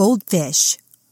goldfish.